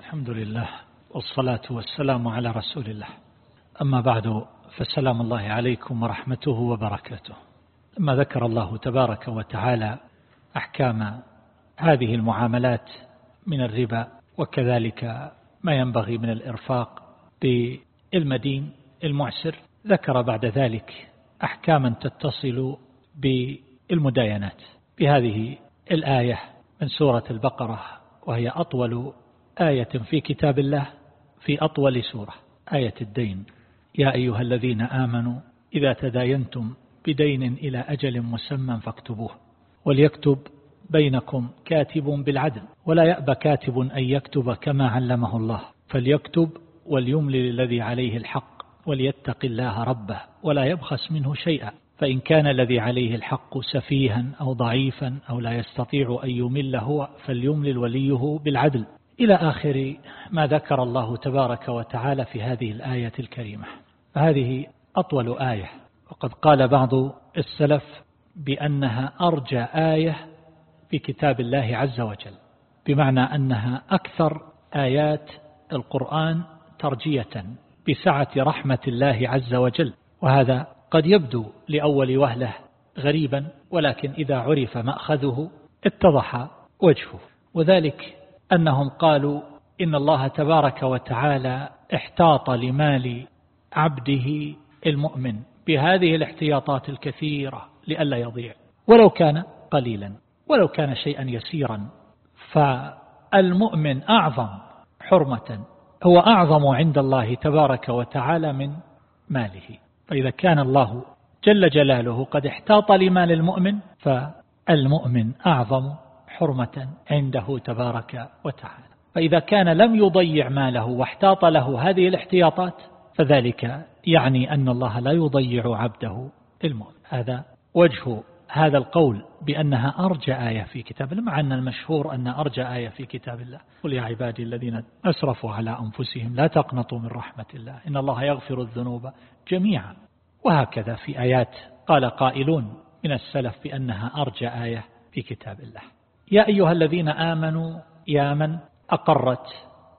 الحمد لله والصلاة والسلام على رسول الله. أما بعد فسلام الله عليكم ورحمته وبركاته. لما ذكر الله تبارك وتعالى أحكام هذه المعاملات من الربا وكذلك ما ينبغي من الإرفاق بالمدين المعسر ذكر بعد ذلك أحكاما تتصل بالمداينات. بهذه الآية من سورة البقرة وهي أطول آية في كتاب الله في أطول سورة آية الدين. يا أيها الذين آمنوا إذا تداينتم بدين إلى أجل مسمى فاكتبوه. وليكتب بينكم كاتب بالعدل ولا يأبى كاتب أن يكتب كما علمه الله. فليكتب وليملل الذي عليه الحق وليتق الله ربه ولا يبخس منه شيئا. فإن كان الذي عليه الحق سفيها أو ضعيفا أو لا يستطيع أن يمل هو فليملل وليه بالعدل. إلى آخر ما ذكر الله تبارك وتعالى في هذه الآية الكريمة. هذه أطول آية. وقد قال بعض السلف بأنها أرجى آية في كتاب الله عز وجل بمعنى أنها أكثر آيات القرآن ترجية بسعة رحمة الله عز وجل. وهذا قد يبدو لأول وهلة غريبا ولكن إذا عرف مأخذه اتضح وجهه. وذلك أنهم قالوا إن الله تبارك وتعالى احتاط لمال عبده المؤمن بهذه الاحتياطات الكثيرة لئلا يضيع. ولو كان قليلا ولو كان شيئا يسيرا فالمؤمن أعظم حرمة هو أعظم عند الله تبارك وتعالى من ماله. فإذا كان الله جل جلاله قد احتاط لمال المؤمن فالمؤمن أعظم حرمة عنده تبارك وتعالى. فإذا كان لم يضيع ماله واحتاط له هذه الاحتياطات فذلك يعني أن الله لا يضيع عبده المؤمن. هذا وجه هذا القول بأنها أرجى آية في كتاب الله مع أن المشهور أن أرجى آية في كتاب الله. قل يا عبادي الذين أسرفوا على أنفسهم لا تقنطوا من رحمة الله. إن الله يغفر الذنوب جميعا. وهكذا في آيات قال قائلون من السلف بأنها أرجى آية في كتاب الله. يا أيها الذين آمنوا يا من أقرت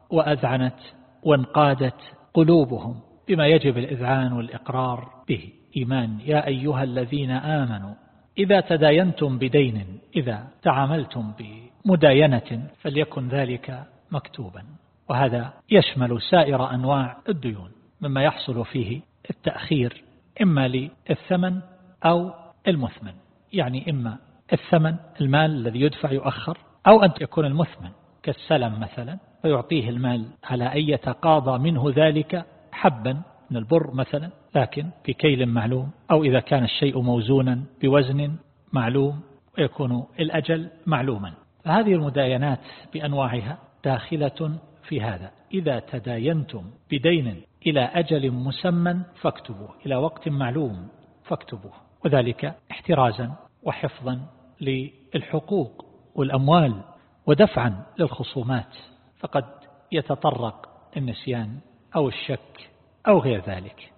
وأذعنت وانقادت قلوبهم بما يجب الإذعان والإقرار به. إيمان. يا أيها الذين آمنوا إذا تداينتم بدين إذا تعاملتم بمداينة فليكن ذلك مكتوبا. وهذا يشمل سائر أنواع الديون مما يحصل فيه التأخير إما للثمن أو المثمن يعني إما الثمن المال الذي يدفع يؤخر أو أن يكون المثمن كالسلم مثلا فيعطيه المال على أن يتقاضى منه ذلك حبا من البر مثلا لكن في كيل معلوم أو إذا كان الشيء موزونا بوزن معلوم ويكون الأجل معلوما. فهذه المداينات بأنواعها داخلة في هذا. إذا تداينتم بدين إلى أجل مسمى فاكتبوه. إلى وقت معلوم فاكتبوه. وذلك احترازا وحفظا للحقوق والأموال ودفعا للخصومات فقد يتطرق النسيان أو الشك أو غير ذلك.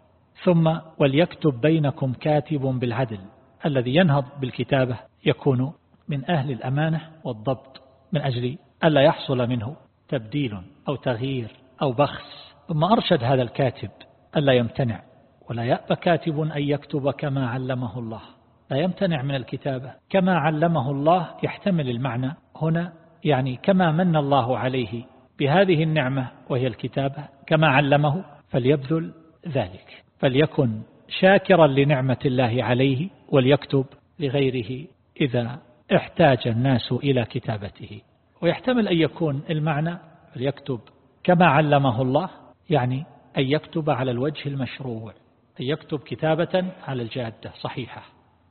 ثم وليكتب بينكم كاتب بالعدل الذي ينهض بالكتابة يكون من أهل الأمانة والضبط من أجل ألا يحصل منه تبديل أو تغيير أو بخس. ثم أرشد هذا الكاتب ألا يمتنع ولا يأبى كاتب أن يكتب كما علمه الله. لا يمتنع من الكتابة. كما علمه الله يحتمل المعنى هنا يعني كما من الله عليه بهذه النعمة وهي الكتابة كما علمه فليبذل ذلك. فليكن شاكرا لنعمة الله عليه وليكتب لغيره إذا احتاج الناس إلى كتابته. ويحتمل أن يكون المعنى فليكتب كما علمه الله يعني أن يكتب على الوجه المشروع أن يكتب كتابة على الجادة صحيحة.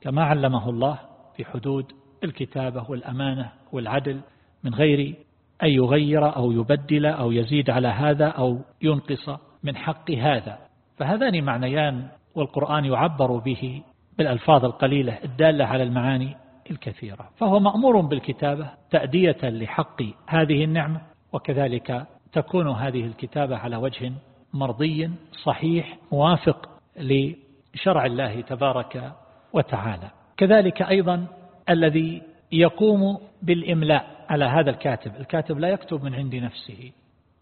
كما علمه الله في حدود الكتابة والأمانة والعدل من غير أن يغير أو يبدل أو يزيد على هذا أو ينقص من حق هذا. فهذان معنيان والقرآن يعبر به بالألفاظ القليلة الدالة على المعاني الكثيرة. فهو مأمور بالكتابة تأدية لحق هذه النعمة وكذلك تكون هذه الكتابة على وجه مرضي صحيح موافق لشرع الله تبارك وتعالى. كذلك أيضا الذي يقوم بالإملاء على هذا الكاتب. الكاتب لا يكتب من عند نفسه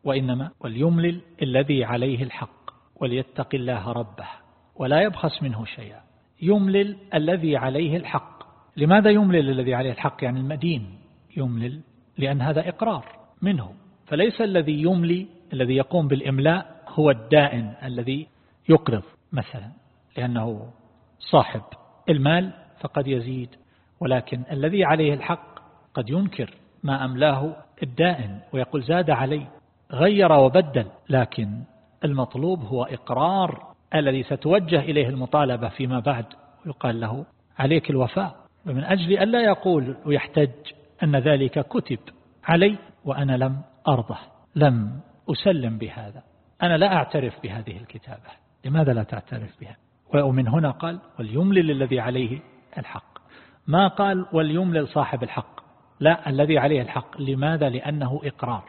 وإنما وليملل الذي عليه الحق وليتق الله ربه ولا يبخس منه شيئا. يملل الذي عليه الحق. لماذا يملل الذي عليه الحق؟ يعني المدين يملل لأن هذا إقرار منه. فليس الذي يملي الذي يقوم بالإملاء هو الدائن الذي يقرض مثلا لأنه صاحب المال فقد يزيد ولكن الذي عليه الحق قد ينكر ما أملاه الدائن ويقول زاد علي غير وبدل لكن المطلوب هو إقرار الذي ستوجه إليه المطالبة فيما بعد ويقال له عليك الوفاء ومن أجل أن لا يقول ويحتج أن ذلك كتب علي وأنا لم أرضه لم أسلم بهذا أنا لا أعترف بهذه الكتابة لماذا لا تعترف بها؟ ومن هنا قال وليملل الذي عليه الحق. ما قال وليملل صاحب الحق؟ لا الذي عليه الحق. لماذا؟ لأنه إقرار.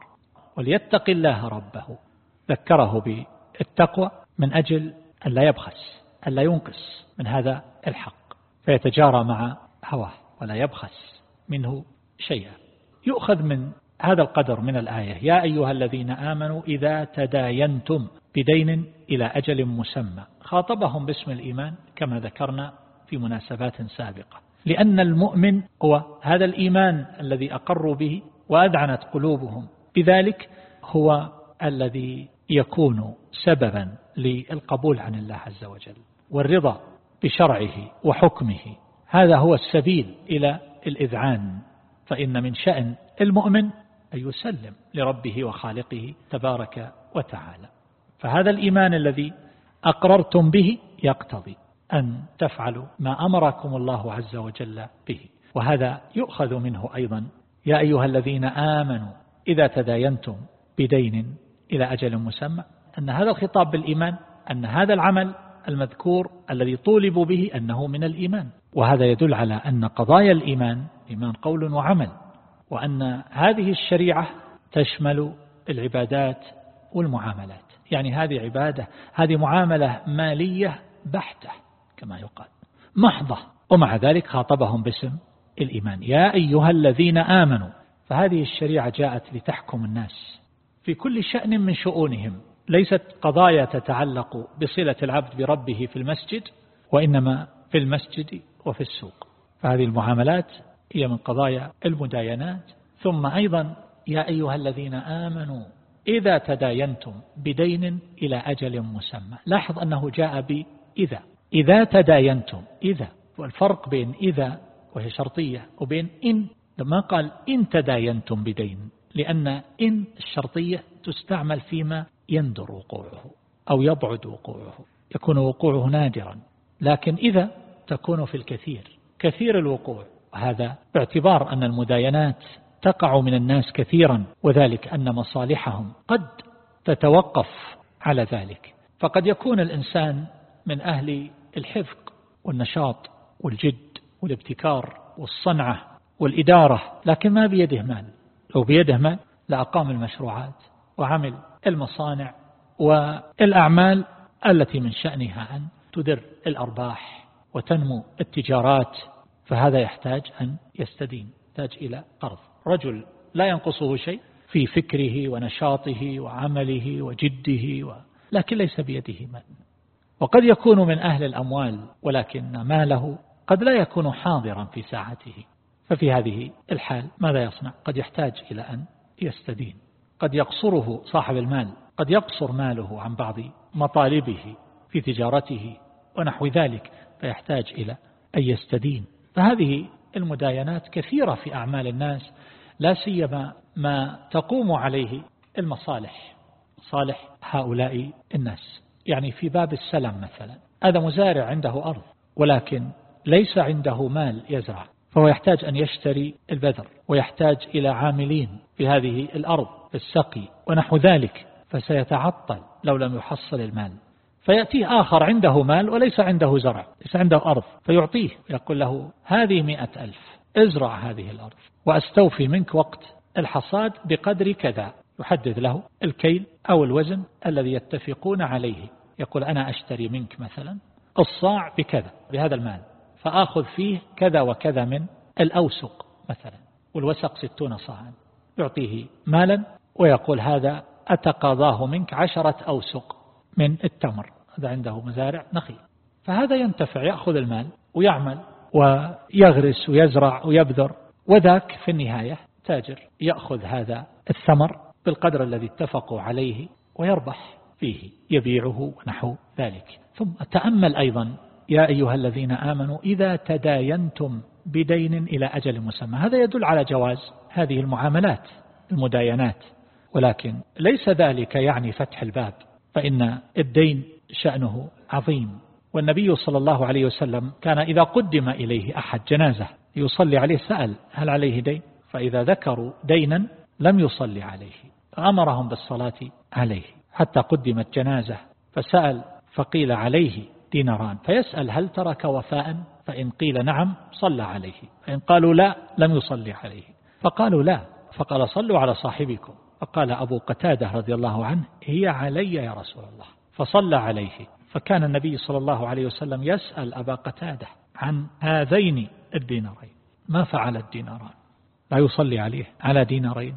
وليتق الله ربه. ذكره بالتقوى من أجل أن لا يبخس أن لا ينقص من هذا الحق. فيتجارى مع هواه ولا يبخس منه شيئا. يؤخذ من هذا القدر من الآية. يا أيها الذين آمنوا إذا تداينتم بدين إلى أجل مسمى. خاطبهم باسم الإيمان كما ذكرنا في مناسبات سابقة. لأن المؤمن هو هذا الإيمان الذي أقروا به وأدعنت قلوبهم. بذلك هو الذي يكون سببا للقبول عن الله عز وجل والرضا بشرعه وحكمه. هذا هو السبيل إلى الإذعان. فإن من شأن المؤمن أن يسلم لربه وخالقه تبارك وتعالى. فهذا الإيمان الذي أقررتم به يقتضي أن تفعلوا ما أمركم الله عز وجل به وهذا يؤخذ منه أيضا. يا أيها الذين آمنوا إذا تداينتم بدين إلى أجل مسمى أن هذا الخطاب بالإيمان أن هذا العمل المذكور الذي طولبوا به أنه من الإيمان. وهذا يدل على أن قضايا الإيمان إيمان قول وعمل وأن هذه الشريعة تشمل العبادات والمعاملات. يعني هذه عبادة هذه معاملة مالية بحتة كما يقال. محضة. ومع ذلك خاطبهم باسم الإيمان. يا أيها الذين آمنوا فهذه الشريعة جاءت لتحكم الناس في كل شأن من شؤونهم. ليست قضايا تتعلق بصلة العبد بربه في المسجد وإنما في المسجد وفي السوق. فهذه المعاملات هي من قضايا المداينات. ثم أيضا يا أيها الذين آمنوا إذا تداينتم بدين إلى أجل مسمى. لاحظ أنه جاء بإذا. إذا تداينتم إذا. والفرق بين إذا وهي شرطية وبين إن. لما قال إن تداينتم بدين لأن إن الشرطية تستعمل فيما يندر وقوعه أو يبعد وقوعه يكون وقوعه نادرا. لكن إذا تكون في الكثير كثير الوقوع. وهذا باعتبار أن المداينات تقع من الناس كثيرا وذلك أن مصالحهم قد تتوقف على ذلك. فقد يكون الإنسان من أهل الحفق والنشاط والجد والابتكار والصنعة والإدارة لكن ما بيده مال. لو بيده مال لأقام المشروعات وعمل المصانع والأعمال التي من شأنها أن تدر الأرباح وتنمو التجارات فهذا يحتاج أن يستدين يحتاج إلى قرض. رجل لا ينقصه شيء في فكره ونشاطه وعمله وجده و... لكن ليس بيده مال وقد يكون من أهل الأموال ولكن ماله قد لا يكون حاضرا في ساعته. ففي هذه الحال ماذا يصنع؟ قد يحتاج إلى أن يستدين. قد يقصره صاحب المال قد يقصر ماله عن بعض مطالبه في تجارته ونحو ذلك فيحتاج إلى أن يستدين. فهذه المداينات كثيرة في أعمال الناس لا سيما ما تقوم عليه المصالح صالح هؤلاء الناس. يعني في باب السلم مثلا هذا مزارع عنده أرض ولكن ليس عنده مال يزرع فهو يحتاج أن يشتري البذر ويحتاج إلى عاملين في هذه الأرض السقي ونحو ذلك فسيتعطل لو لم يحصل المال. فيأتيه آخر عنده مال وليس عنده زرع ليس عنده أرض فيعطيه يقول له هذه مئة ألف ازرع هذه الأرض وأستوفي منك وقت الحصاد بقدر كذا. يحدد له الكيل أو الوزن الذي يتفقون عليه يقول أنا أشتري منك مثلا الصاع بكذا بهذا المال فآخذ فيه كذا وكذا من الأوسق مثلا والوسق ستون صاعا. يعطيه مالا ويقول هذا أتقاضاه منك عشرة أوسق. من التمر هذا عنده مزارع نخيل. فهذا ينتفع يأخذ المال ويعمل ويغرس ويزرع ويبذر وذاك في النهاية تاجر يأخذ هذا الثمر بالقدر الذي اتفقوا عليه ويربح فيه يبيعه ونحو ذلك. ثم تأمل أيضا يا أيها الذين آمنوا إذا تداينتم بدين إلى أجل مسمى. هذا يدل على جواز هذه المعاملات المداينات. ولكن ليس ذلك يعني فتح الباب. فإن الدين شأنه عظيم. والنبي صلى الله عليه وسلم كان إذا قدم إليه أحد جنازة يصلي عليه سأل هل عليه دين؟ فإذا ذكروا دينا لم يصلي عليه فأمرهم بالصلاة عليه. حتى قدمت جنازة فسأل فقيل عليه ديناران فيسأل هل ترك وفاء؟ فإن قيل نعم صلى عليه فإن قالوا لا لم يصلي عليه. فقالوا لا فقال صلوا على صاحبكم. فقال أبو قتادة رضي الله عنه هي علي يا رسول الله. فصلى عليه. فكان النبي صلى الله عليه وسلم يسأل أبا قتادة عن هذين الدينارين. ما فعل الديناران؟ لا يصلي عليه. على دينارين.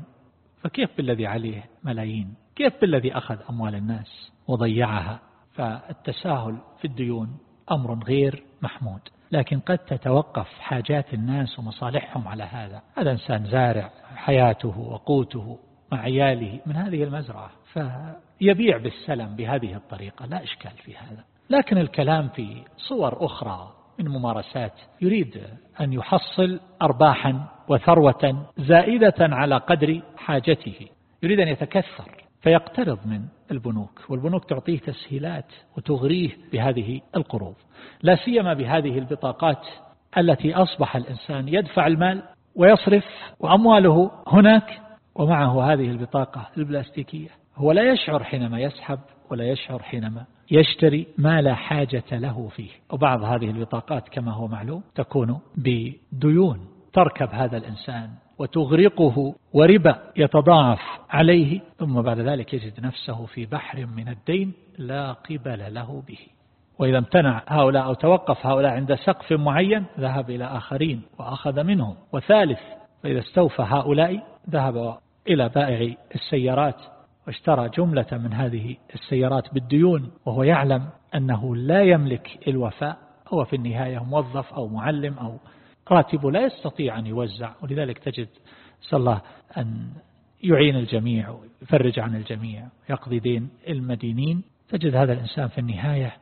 فكيف بالذي عليه؟ ملايين. كيف بالذي أخذ أموال الناس وضيعها؟ فالتساهل في الديون أمر غير محمود. لكن قد تتوقف حاجات الناس ومصالحهم على هذا. هذا إنسان زارع حياته وقوته. عياله من هذه المزرعة فيبيع بالسلم بهذه الطريقة لا إشكال في هذا. لكن الكلام في صور أخرى من ممارسات يريد أن يحصل أرباحا وثروة زائدة على قدر حاجته. يريد أن يتكثر فيقترض من البنوك والبنوك تعطيه تسهيلات وتغريه بهذه القروض. لا سيما بهذه البطاقات التي أصبح الإنسان يدفع المال ويصرف وأمواله هناك ومعه هذه البطاقة البلاستيكية. هو لا يشعر حينما يسحب ولا يشعر حينما يشتري ما لا حاجة له فيه. وبعض هذه البطاقات كما هو معلوم تكون بديون. تركب هذا الإنسان وتغرقه وربا يتضاعف عليه ثم بعد ذلك يجد نفسه في بحر من الدين لا قبل له به. وإذا امتنع هؤلاء أو توقف هؤلاء عند سقف معين ذهب إلى آخرين وأخذ منهم. وثالث فإذا استوفى هؤلاء ذهب إلى بائع السيارات واشترى جملة من هذه السيارات بالديون وهو يعلم أنه لا يملك الوفاء هو في النهاية موظف أو معلم أو راتبه لا يستطيع أن يوزع. ولذلك تجد صلى الله أن يعين الجميع ويفرج عن الجميع يقضي دين المدينين. تجد هذا الإنسان في النهاية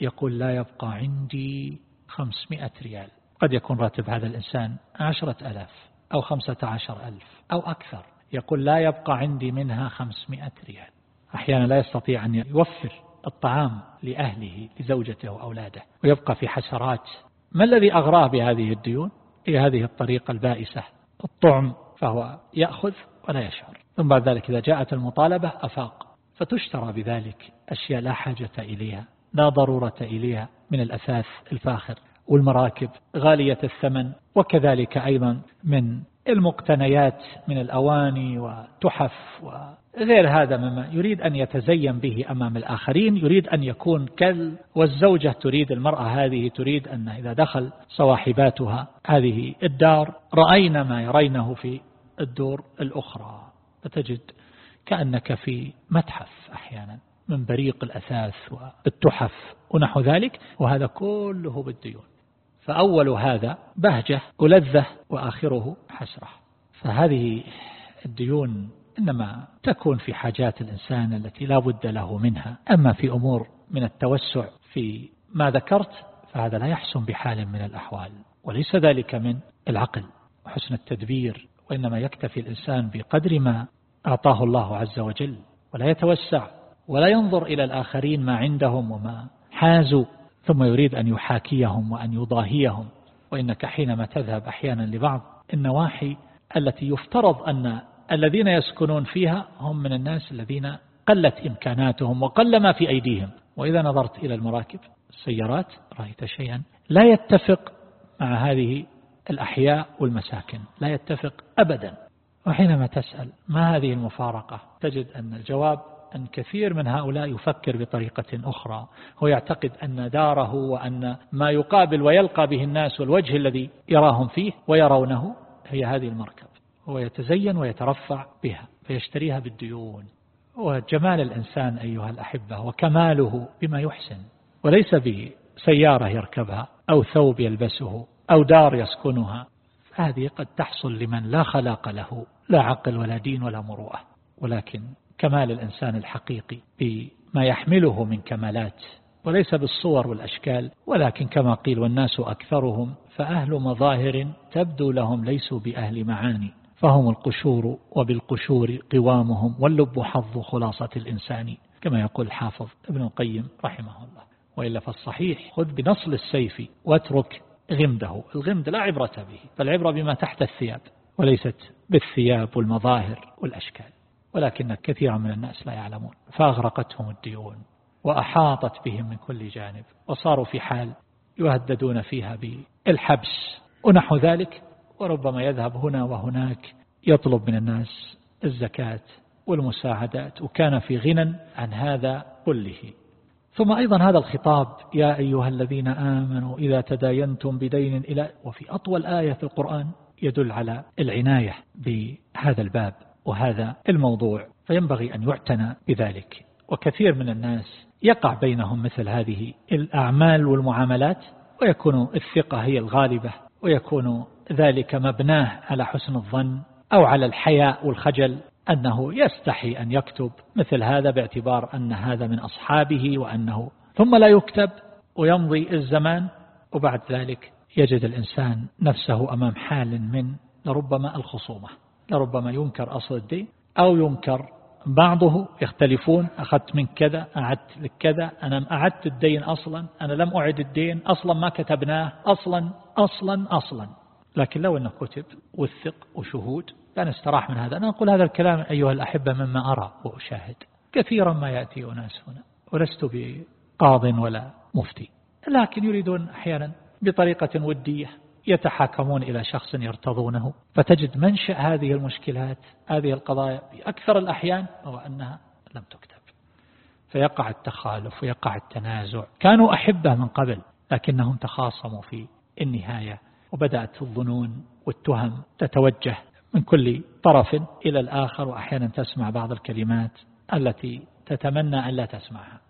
يقول لا يبقى عندي خمسمائة ريال. قد يكون راتب هذا الإنسان عشرة ألاف أو خمسة عشر ألف أو أكثر. يقول لا يبقى عندي منها خمسمائة ريال. أحيانا لا يستطيع أن يوفر الطعام لأهله لزوجته وأولاده ويبقى في حسرات ما الذي أغراه بهذه الديون؟ هي هذه الطريقة البائسة. الطعم فهو يأخذ ولا يشعر. ثم بعد ذلك إذا جاءت المطالبة أفاق. فتشترى بذلك أشياء لا حاجة إليها لا ضرورة إليها من الأثاث الفاخر والمراكب غالية الثمن وكذلك أيضا من المقتنيات من الأواني وتحف وغير هذا مما يريد أن يتزين به أمام الآخرين يريد أن يكون كل والزوجة تريد المرأة هذه تريد أن إذا دخل صواحباتها هذه الدار رأينا ما يرينه في الدور الأخرى. فتجد كأنك في متحف أحيانا من بريق الأثاث والتحف ونحو ذلك وهذا كله بالديون. فأول هذا بهجة ولذة وآخره حسرة. فهذه الديون إنما تكون في حاجات الإنسان التي لا بد له منها. أما في أمور من التوسع في ما ذكرت فهذا لا يحسن بحال من الأحوال. وليس ذلك من العقل وحسن التدبير وإنما يكتفي الإنسان بقدر ما أعطاه الله عز وجل. ولا يتوسع ولا ينظر إلى الآخرين ما عندهم وما حازوا. ثم يريد أن يحاكيهم وأن يضاهيهم وإنك حينما تذهب أحيانا لبعض النواحي التي يفترض أن الذين يسكنون فيها هم من الناس الذين قلت إمكاناتهم وقل ما في أيديهم. وإذا نظرت إلى المراكب السيارات رأيت شيئا لا يتفق مع هذه الأحياء والمساكن لا يتفق أبدا. وحينما تسأل ما هذه المفارقة؟ تجد أن الجواب أن كثير من هؤلاء يفكر بطريقة أخرى. هو يعتقد أن داره وأن ما يقابل ويلقى به الناس والوجه الذي يراهم فيه ويرونه هي هذه المركب. هو يتزين ويترفع بها فيشتريها بالديون. وجمال الإنسان أيها الأحبة وكماله بما يحسن. وليس بسيارة يركبها أو ثوب يلبسه أو دار يسكنها. هذه قد تحصل لمن لا خلاق له لا عقل ولا دين ولا مروءة. ولكن كمال الإنسان الحقيقي بما يحمله من كمالات وليس بالصور والأشكال ولكن كما قيل والناس أكثرهم فأهل مظاهر تبدو لهم ليسوا بأهل معاني فهم القشور وبالقشور قوامهم واللب حظ خلاصة الإنسان كما يقول حافظ ابن القيم رحمه الله. وإلا فالصحيح خذ بنصل السيف واترك غمده الغمد لا عبرة به فالعبرة بما تحت الثياب وليست بالثياب والمظاهر والأشكال. ولكن كثيرا من الناس لا يعلمون. فأغرقتهم الديون وأحاطت بهم من كل جانب وصاروا في حال يهددون فيها بالحبس. ونحو ذلك وربما يذهب هنا وهناك يطلب من الناس الزكاة والمساعدات وكان في غنى عن هذا كله. ثم أيضا هذا الخطاب يا أيها الذين آمنوا إذا تداينتم بدين إلى وفي أطول آية في القرآن يدل على العناية بهذا الباب. وهذا الموضوع فينبغي أن يعتنى بذلك. وكثير من الناس يقع بينهم مثل هذه الأعمال والمعاملات ويكون الثقة هي الغالبة ويكون ذلك مبناه على حسن الظن أو على الحياء والخجل أنه يستحي أن يكتب مثل هذا باعتبار أن هذا من أصحابه وأنه ثم لا يكتب ويمضي الزمان وبعد ذلك يجد الإنسان نفسه أمام حال من لربما الخصومة. لربما ينكر أصل الدين أو ينكر بعضه يختلفون أخذت من كذا أعدت لك كذا أنا أعدت الدين أصلا أنا لم أعد الدين أصلا ما كتبناه أصلا أصلا أصلا. لكن لو أنه كتب وثق وشهود كان استراح من هذا. أنا أقول هذا الكلام أيها الأحبة مما أرى وأشاهد. كثيرا ما يأتي أناس هنا ولست بقاض ولا مفتي. لكن يريدون أحيانا بطريقة ودية يتحاكمون إلى شخص يرتضونه. فتجد منشأ هذه المشكلات هذه القضايا في أكثر الأحيان هو أنها لم تكتب. فيقع التخالف ويقع التنازع. كانوا أحبة من قبل لكنهم تخاصموا في النهاية. وبدأت الظنون والتهم تتوجه من كل طرف إلى الآخر. وأحيانا تسمع بعض الكلمات التي تتمنى أن لا تسمعها.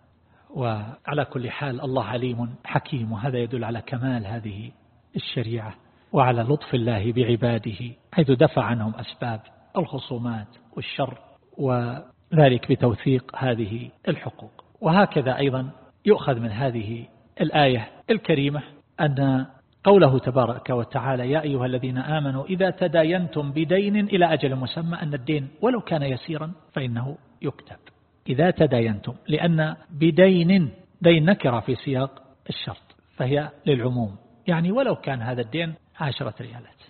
وعلى كل حال الله عليم حكيم. وهذا يدل على كمال هذه الشريعة وعلى لطف الله بعباده حيث دفع عنهم أسباب الخصومات والشر وذلك بتوثيق هذه الحقوق. وهكذا أيضا يؤخذ من هذه الآية الكريمة أن قوله تبارك وتعالى يا أيها الذين آمنوا إذا تداينتم بدين إلى أجل مسمى أن الدين ولو كان يسيرا فإنه يكتب. إذا تداينتم لأن بدين دين نكرة في سياق الشرط فهي للعموم. يعني ولو كان هذا الدين عشرة ريالات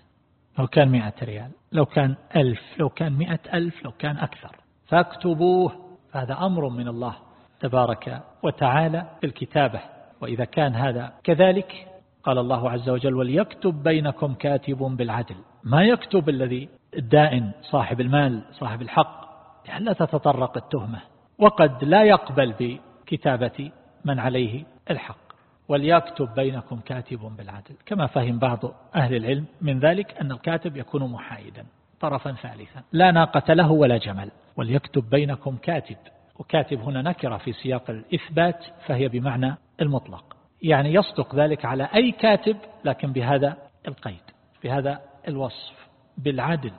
لو كان مئة ريال لو كان ألف لو كان مئة ألف لو كان أكثر. فاكتبوه. هذا أمر من الله تبارك وتعالى بالكتابة. وإذا كان هذا كذلك قال الله عز وجل وليكتب بينكم كاتب بالعدل. ما يكتب الذي الدائن صاحب المال صاحب الحق لأن لا تتطرق التهمة. وقد لا يقبل بكتابة من عليه الحق. وليكتب بينكم كاتب بالعدل. كما فهم بعض أهل العلم من ذلك أن الكاتب يكون محايدا طرفا ثالثا. لا ناقة له ولا جمل. وليكتب بينكم كاتب. وكاتب هنا نكرة في سياق الإثبات فهي بمعنى المطلق. يعني يصدق ذلك على أي كاتب لكن بهذا القيد بهذا الوصف بالعدل.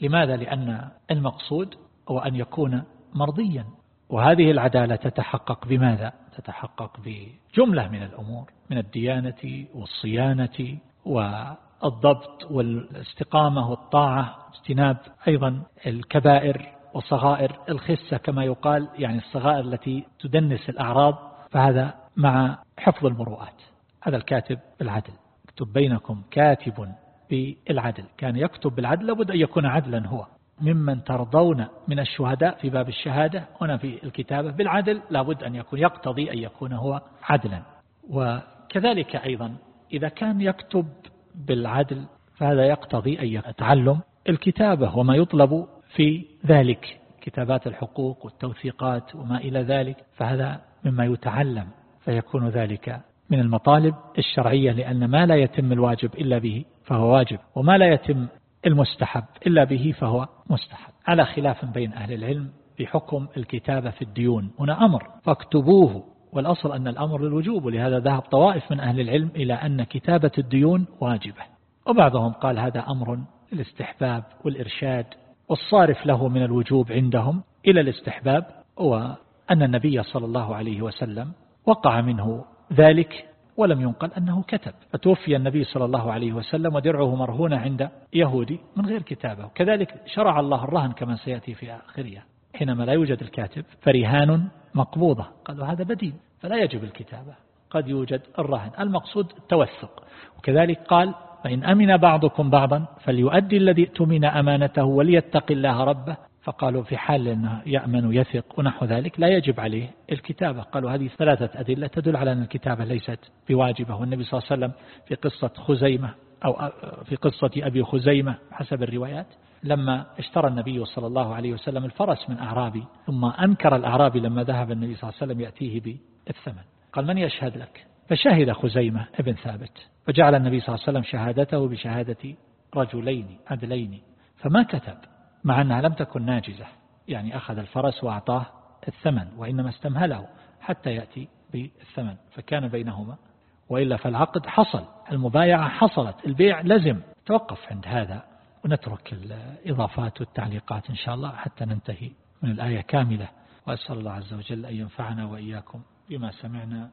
لماذا؟ لأن المقصود هو أن يكون مرضيا. وهذه العدالة تتحقق بماذا؟ تتحقق بجملة من الأمور من الديانة والصيانة والضبط والاستقامة والطاعة اجتناب أيضا الكبائر وصغائر الخسة كما يقال يعني الصغائر التي تدنس الأعراض فهذا مع حفظ المروءات. هذا الكاتب بالعدل. اكتب بينكم كاتب بالعدل. كان يكتب بالعدل لابد أن يكون عدلا هو. ممن ترضون من الشهداء في باب الشهادة. هنا في الكتابة بالعدل لابد أن يكون يقتضي أن يكون هو عدلا. وكذلك أيضا إذا كان يكتب بالعدل فهذا يقتضي أن يتعلم الكتابة وما يطلب في ذلك كتابات الحقوق والتوثيقات وما إلى ذلك فهذا مما يتعلم فيكون ذلك من المطالب الشرعية لأن ما لا يتم الواجب إلا به فهو واجب. وما لا يتم المستحب إلا به فهو مستحب. على خلاف بين أهل العلم بحكم الكتابة في الديون. هنا أمر فاكتبوه. والأصل أن الأمر للوجوب ولهذا ذهب طوائف من أهل العلم إلى أن كتابة الديون واجبة. وبعضهم قال هذا أمر الاستحباب والإرشاد. والصارف له من الوجوب عندهم إلى الاستحباب وأن النبي صلى الله عليه وسلم وقع منه ذلك ولم ينقل أنه كتب. فتوفي النبي صلى الله عليه وسلم ودرعه مرهونة عند يهودي من غير كتابة. كذلك شرع الله الرهن كما سيأتي في آخرها حينما لا يوجد الكاتب فرهان مقبوضة. قالوا هذا بديل فلا يجب الكتابة. قد يوجد الرهن. المقصود التوثق. وكذلك قال فإن أمن بعضكم بعضا فليؤدي الذي اؤتمن أمانته وليتق الله ربه فقالوا في حال أنه يأمن يثق ونحو ذلك لا يجب عليه الكتابة. قالوا هذه ثلاثة أدلة تدل على أن الكتابة ليست بواجبة. والنبي صلى الله عليه وسلم في قصة خزيمة أو في قصة أبي خزيمة حسب الروايات لما اشترى النبي صلى الله عليه وسلم الفرس من أعرابي ثم أنكر الأعرابي لما ذهب النبي صلى الله عليه وسلم يأتيه بالثمن. قال من يشهد لك؟ فشهد خزيمة ابن ثابت فجعل النبي صلى الله عليه وسلم شهادته بشهادة رجلين عدلين. فما كتب؟ مع أنها لم تكن ناجزة يعني أخذ الفرس وأعطاه الثمن وإنما استمهله حتى يأتي بالثمن فكان بينهما. وإلا فالعقد حصل المبايعة حصلت البيع لزم. توقف عند هذا ونترك الإضافات والتعليقات إن شاء الله حتى ننتهي من الآية كاملة. وأسأل الله عز وجل أن ينفعنا وإياكم بما سمعنا.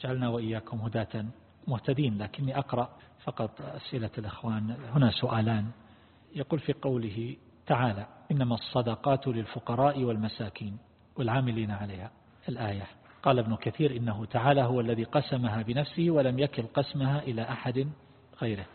جعلنا وإياكم هداة مهتدين. لكني أقرأ فقط أسئلة الأخوان. هنا سؤالان. يقول في قوله تعالى إنما الصدقات للفقراء والمساكين والعاملين عليها. الآية قال ابن كثير إنه تعالى هو الذي قسمها بنفسه ولم يكل قسمها إلى أحد غيره.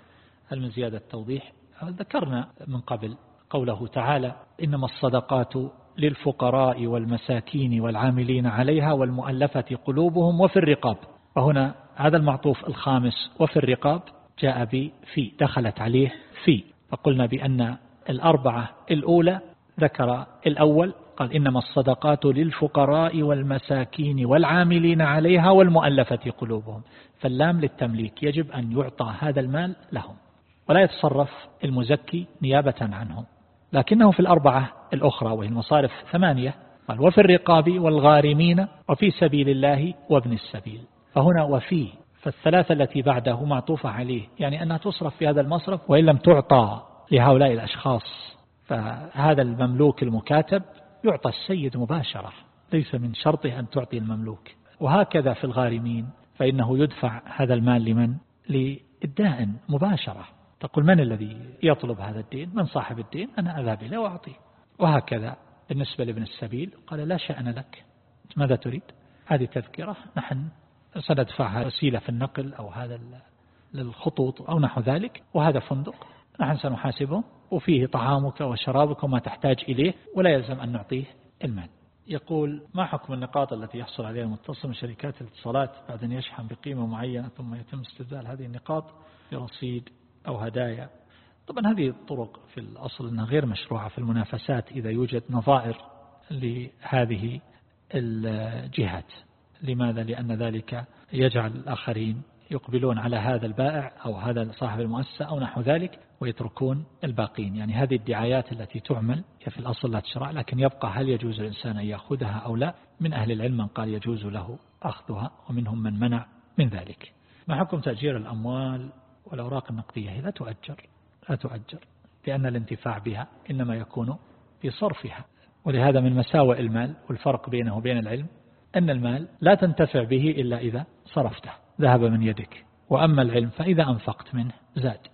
هل من زيادة توضيح؟ ذكرنا من قبل قوله تعالى إنما الصدقات للفقراء والمساكين والعاملين عليها والمؤلفة قلوبهم وفي الرقاب. وهنا هذا المعطوف الخامس وفي الرقاب جاء بفي دخلت عليه في. فقلنا بأن الأربعة الأولى ذكر الأول قال إنما الصدقات للفقراء والمساكين والعاملين عليها والمؤلفة قلوبهم فاللام للتمليك يجب أن يعطى هذا المال لهم ولا يتصرف المزكي نيابة عنهم لكنه في الأربعة الأخرى وهي المصارف ثمانية قال وفي الرقاب والغارمين وفي سبيل الله وابن السبيل فهنا وفي فالثلاثة التي بعده معطوفة عليه يعني أنها تصرف في هذا المصرف وإن لم تعطى لهؤلاء الأشخاص. فهذا المملوك المكاتب يعطى السيد مباشرة ليس من شرطه أن تعطي المملوك. وهكذا في الغارمين فإنه يدفع هذا المال لمن؟ للدائن مباشرة. تقول من الذي يطلب هذا الدين؟ من صاحب الدين؟ أنا أذهب إليه وأعطيه. وهكذا بالنسبة لابن السبيل قال لا شأن لك. ماذا تريد؟ هذه تذكرة نحن سندفعها وسيلة في النقل أو هذا للخطوط أو نحو ذلك. وهذا فندق. نحن سنحاسبه وفيه طعامك وشرابك وما تحتاج إليه ولا يلزم أن نعطيه المال. يقول ما حكم النقاط التي يحصل عليها المتصل من شركات الاتصالات بعد أن يشحن بقيمة معينة ثم يتم استبدال هذه النقاط برصيد أو هدايا؟ طبعا هذه الطرق في الأصل أنها غير مشروعة في المنافسات إذا يوجد نظائر لهذه الجهات. لماذا؟ لأن ذلك يجعل الآخرين يقبلون على هذا البائع أو هذا صاحب المؤسسة أو نحو ذلك ويتركون الباقين. يعني هذه الدعايات التي تعمل هي في الأصل لا تشرع لكن يبقى هل يجوز الإنسان أن يأخذها أو لا؟ من أهل العلم من قال يجوز له أخذها ومنهم من منع من ذلك. ما حكم تأجير الأموال والأوراق النقدية؟ لا تؤجر لا تؤجر لأن الانتفاع بها إنما يكون في صرفها. ولهذا من مساوئ المال والفرق بينه وبين العلم أن المال لا تنتفع به إلا إذا صرفته ذهب من يدك. وأما العلم فإذا أنفقت منه زاد.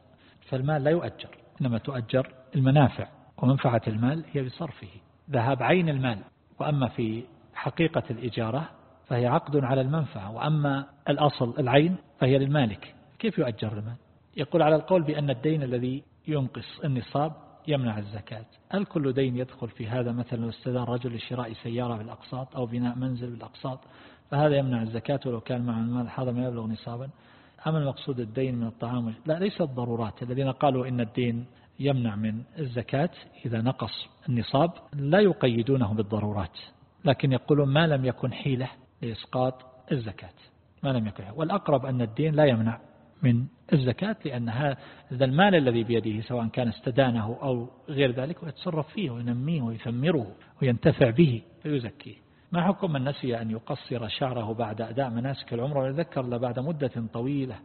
فالمال لا يؤجر. إنما تؤجر المنافع ومنفعة المال هي بصرفه. ذهاب عين المال وأما في حقيقة الإجارة فهي عقد على المنفعة وأما الأصل العين فهي للمالك. كيف يؤجر المال؟ يقول على القول بأن الدين الذي ينقص النصاب يمنع الزكاة. هل كل دين يدخل في هذا مثلا لو استدان رجل لشراء سيارة بالأقساط أو بناء منزل بالأقساط؟ فهذا يمنع الزكاة ولو كان مع المال هذا ما يبلغ نصابا. أما المقصود الدين من الطعام؟ لا ليس الضرورات. الذين قالوا إن الدين يمنع من الزكاة إذا نقص النصاب لا يقيدونه بالضرورات لكن يقولون ما لم يكن حيلة لإسقاط الزكاة ما لم يكن حيلة. والأقرب أن الدين لا يمنع من الزكاة لأن هذا المال الذي بيده سواء كان استدانه أو غير ذلك ويتصرف فيه وينميه ويثمره وينتفع به فيزكيه ما حكم من نسي أن يقصر شعره بعد أداء مناسك العمر ويذكر له بعد مدة طويلة؟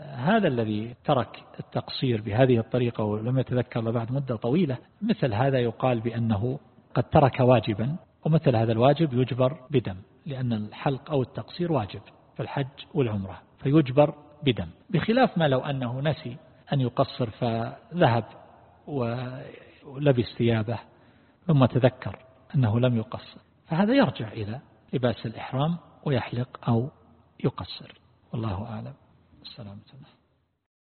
هذا الذي ترك التقصير بهذه الطريقة ولم يتذكر له بعد مدة طويلة مثل هذا يقال بأنه قد ترك واجبا ومثل هذا الواجب يجبر بدم لأن الحلق أو التقصير واجب في الحج والعمرة فيجبر بدم. بخلاف ما لو أنه نسي أن يقصر فذهب ولبس ثيابه ثم تذكر أنه لم يقصر. فهذا يرجع إلى لباس الإحرام ويحلق أو يقصر. والله أعلم. السلامة.